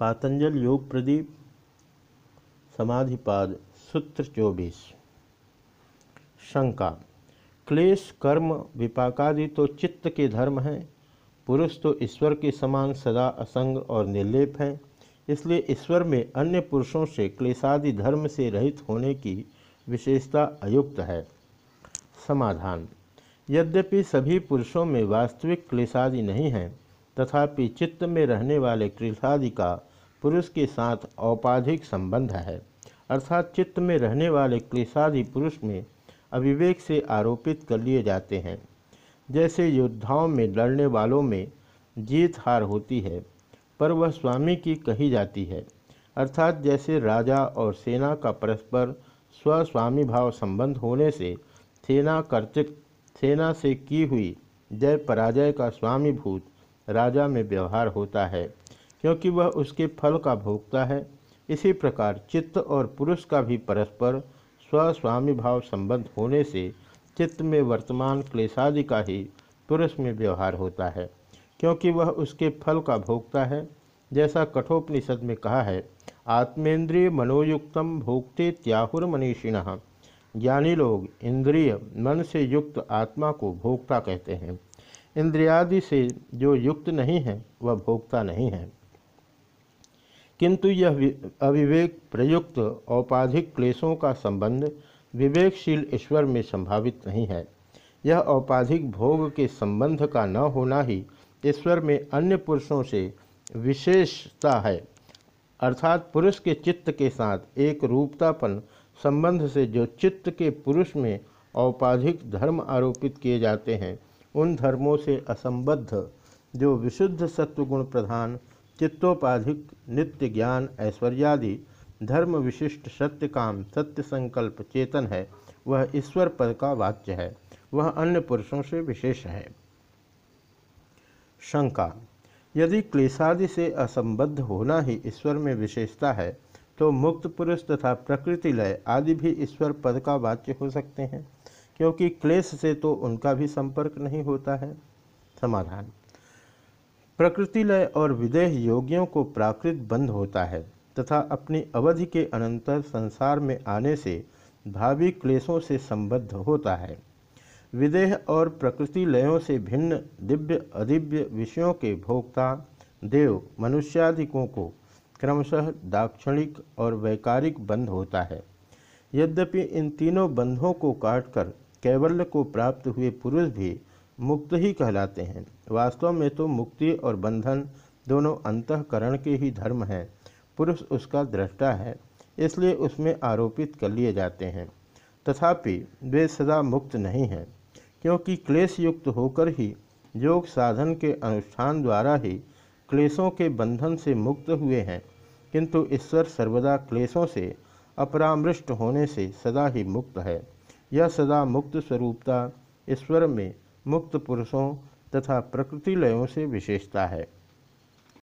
पातंजल योग प्रदीप, समाधिपाद सूत्र चौबीस। शंका, क्लेश, कर्म, विपाकादि तो चित्त के धर्म हैं, पुरुष तो ईश्वर के समान सदा असंग और निर्लेप हैं, इसलिए ईश्वर में अन्य पुरुषों से क्लेशादि धर्म से रहित होने की विशेषता अयुक्त है। समाधान, यद्यपि सभी पुरुषों में वास्तविक क्लेशादि नहीं हैं तथापि चित्त में रहने वाले क्लेशादि का पुरुष के साथ औपाधिक संबंध है। अर्थात चित्त में रहने वाले क्लेशादि पुरुष में अविवेक से आरोपित कर लिए जाते हैं। जैसे योद्धाओं में लड़ने वालों में जीत हार होती है, पर वह स्वामी की कही जाती है। अर्थात जैसे राजा और सेना का परस्पर स्वस्वामी भाव संबंध होने से सेना कर्तृक, सेना से की हुई जय पराजय का स्वामीभूत राजा में व्यवहार होता है, क्योंकि वह उसके फल का भोगता है। इसी प्रकार चित्त और पुरुष का भी परस्पर स्वस्वामी भाव संबंध होने से चित्त में वर्तमान क्लेशादि का ही पुरुष में व्यवहार होता है, क्योंकि वह उसके फल का भोगता है। जैसा कठोपनिषद में कहा है, आत्मेंद्रिय मनोयुक्तम भोगते त्याहुर मनीषिण। ज्ञानी लोग इंद्रिय, मन से युक्त आत्मा को भोक्ता कहते हैं। इंद्रियादि से जो युक्त नहीं है, वह भोक्ता नहीं है। किंतु यह अविवेक प्रयुक्त औपाधिक क्लेशों का संबंध विवेकशील ईश्वर में संभावित नहीं है। यह औपाधिक भोग के संबंध का न होना ही ईश्वर में अन्य पुरुषों से विशेषता है। अर्थात पुरुष के चित्त के साथ एक रूपतापन संबंध से जो चित्त के पुरुष में औपाधिक धर्म आरोपित किए जाते हैं उन धर्मों से असंबद्ध, जो विशुद्ध सत्वगुण प्रधान, चित्तोपाधिक, नित्य ज्ञान, ऐश्वर्यादि, धर्म विशिष्ट सत्य काम सत्य संकल्प, चेतन है, वह ईश्वर पद का वाच्य है, वह अन्य पुरुषों से विशेष है। शंका, यदि क्लेशादि से असंबद्ध होना ही ईश्वर में विशेषता है तो मुक्त पुरुष तथा प्रकृति लय आदि भी ईश्वर पद का वाच्य हो सकते हैं। क्योंकि क्लेश से तो उनका भी संपर्क नहीं होता है। समाधान। प्रकृति लय और विदेह योगियों को प्राकृत बंध होता है तथा अपनी अवधि के अनंतर संसार में आने से भावी क्लेशों से संबद्ध होता है। विदेह और प्रकृति लयों से भिन्न दिव्य अदिव्य विषयों के भोक्ता, देव, मनुष्यादिकों को क्रमशः दाक्षणिक और वैकारिक बंध होता है। यद्यपि इन तीनों बंधों को काटकर कैवल्य को प्राप्त हुए पुरुष भी मुक्त ही कहलाते हैं। वास्तव में तो मुक्ति और बंधन दोनों अंतकरण के ही धर्म हैं। पुरुष उसका दृष्टा है, इसलिए उसमें आरोपित कर लिए जाते हैं। तथापि वे सदा मुक्त नहीं हैं, क्योंकि क्लेश युक्त होकर ही, योग साधन के अनुष्ठान द्वारा ही क्लेशों के बंधन से मुक्त हुए हैं। किंतु ईश्वर सर्वदा क्लेशों से अपरामृष्ट होने से सदा ही मुक्त है। यह सदा मुक्त स्वरूपता ईश्वर में मुक्त पुरुषों तथा प्रकृति लयों से विशेषता है।